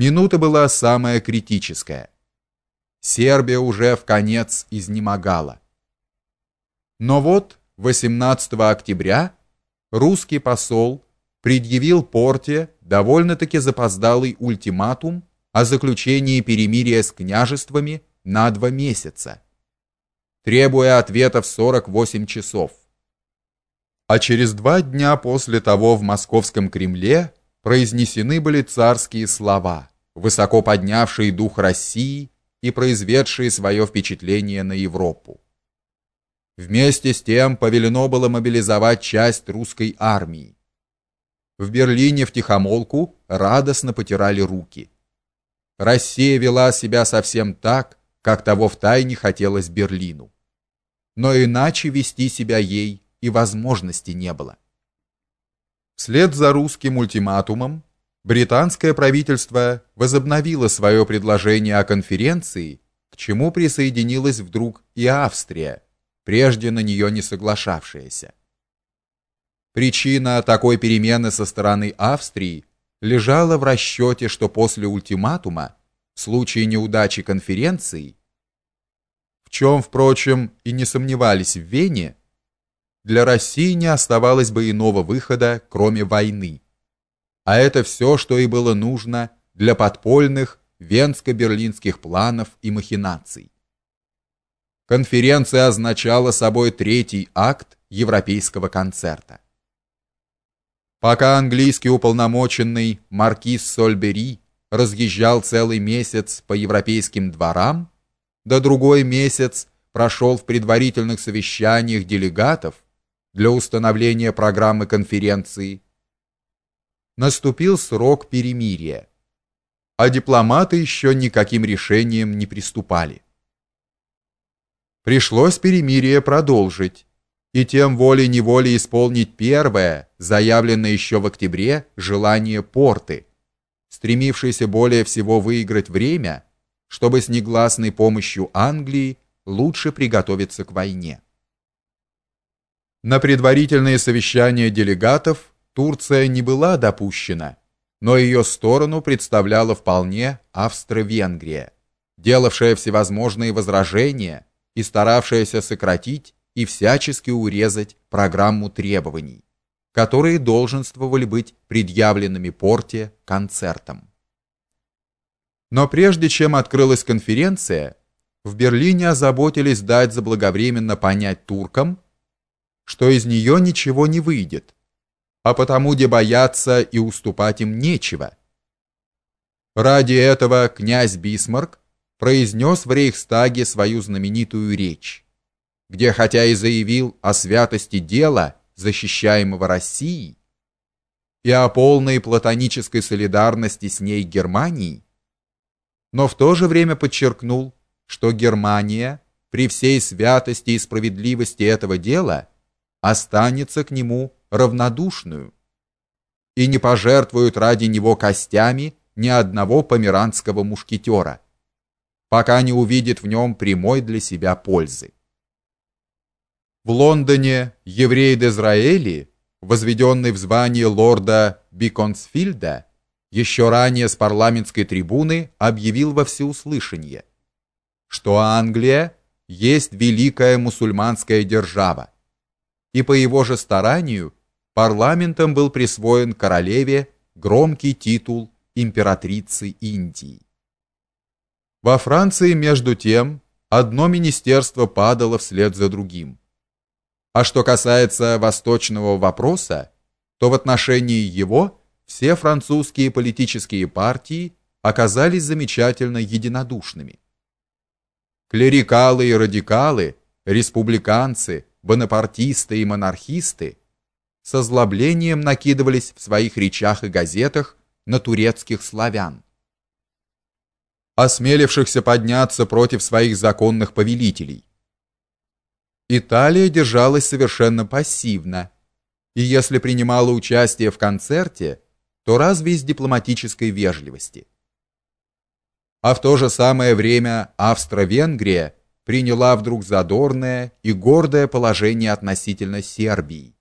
Минута была самая критическая. Сербия уже в конец изнемогала. Но вот 18 октября русский посол предъявил Порте довольно-таки запоздалый ультиматум о заключении перемирия с княжествами на два месяца, требуя ответа в 48 часов. А через два дня после того в московском Кремле произнесены были царские слова, высоко поднявшие дух России и произведшие свое впечатление на Европу. Вместе с тем повелено было мобилизовать часть русской армии. В Берлине в тихомолку радостно потирали руки. Россия вела себя совсем так, как того втайне хотелось Берлину. Но иначе вести себя ей и возможности не было. Вслед за русским ультиматумом британское правительство возобновило свое предложение о конференции, к чему присоединилась вдруг и Австрия, прежде на нее не соглашавшаяся. Причина такой перемены со стороны Австрии лежала в расчете, что после ультиматума, в случае неудачи конференции, в чем, впрочем, и не сомневались в Вене, для России не оставалось бы иного выхода, кроме войны. А это все, что и было нужно для подпольных венско-берлинских планов и махинаций. Конференция означала собой третий акт европейского концерта. Пока английский уполномоченный маркиз Сольбери разъезжал целый месяц по европейским дворам, да другой месяц прошел в предварительных совещаниях делегатов для установления программы конференции, наступил срок перемирия, а дипломаты еще никаким решением не приступали. Пришлось перемирие продолжить и тем волей-неволей исполнить первое, заявленное еще в октябре, желание Порты, стремившейся более всего выиграть время, чтобы с негласной помощью Англии лучше приготовиться к войне. На предварительное совещание делегатов Турция не была допущена, но ее сторону представляла вполне Австро-Венгрия, делавшая всевозможные возражения и старавшаяся сократить и всячески урезать программу требований, которые долженствовали быть предъявленными Порте концертом. Но прежде чем открылась конференция, в Берлине озаботились дать заблаговременно понять туркам, что из нее ничего не выйдет, а потому где бояться и уступать им нечего. Ради этого князь Бисмарк произнес в Рейхстаге свою знаменитую речь, где хотя и заявил о святости дела, защищаемого Россией, и о полной платонической солидарности с ней Германии, но в то же время подчеркнул, что Германия при всей святости и справедливости этого дела останется к нему равнодушную и не пожертвует ради него костями ни одного померанского мушкетера, пока не увидит в нем прямой для себя пользы. В Лондоне еврей Дезраэли, возведенный в звание лорда Биконсфилда, еще ранее с парламентской трибуны объявил во всеуслышание, что Англия есть великая мусульманская держава, и по его же старанию парламентом был присвоен королеве громкий титул императрицы Индии. Во Франции между тем одно министерство падало вслед за другим. А что касается восточного вопроса, то в отношении его все французские политические партии оказались замечательно единодушными. Клерикалы и радикалы, республиканцы, бонапартисты и монархисты с озлоблением накидывались в своих речах и газетах на турецких славян, осмелившихся подняться против своих законных повелителей. Италия держалась совершенно пассивно, и если принимала участие в концерте, то разве из дипломатической вежливости. А в то же самое время Австро-Венгрия приняла вдруг задорное и гордое положение относительно Сербии